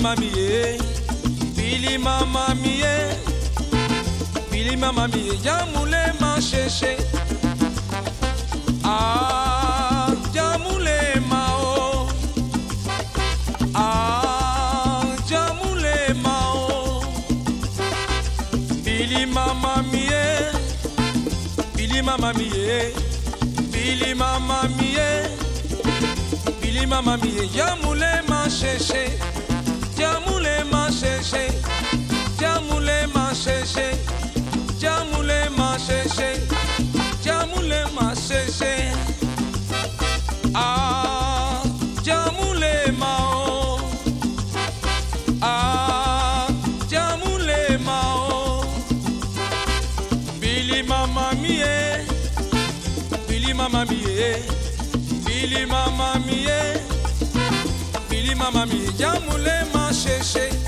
mama miye bili mama miye bili mama miye ya mulema sheshe. Ah ya mulema o. Ah ya mulema o. Bili mama miye bili mama miye bili mama miye bili mama miye ya mulema sheshe. Jamule ma cheche Jamule ma cheche Jamule ma cheche Jamule ma cheche Ah Jamule ma o. Ah Jamule ma o. Billy mama mie. Billy mama mie. Billy mama mie màmá mi jamule múlẹ̀ má ṣe she.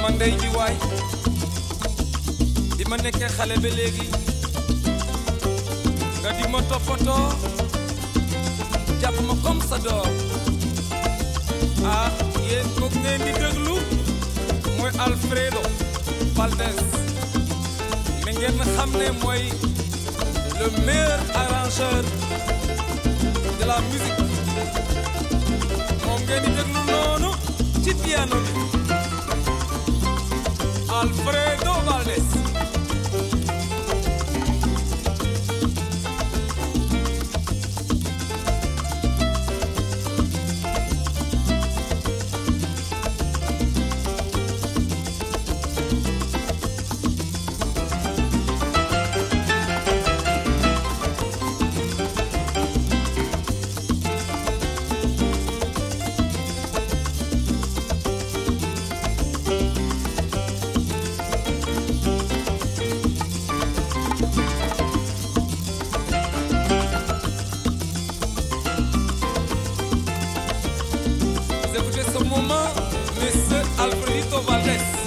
Sama ndey ji waay. Di ma nga di comme sa ah Alfredo Valdez. Mi ngeen xam ne mooy le meilleur arrangeur de la musique Alfredo Valdés. Moment, Monsieur Alfredito Valdez.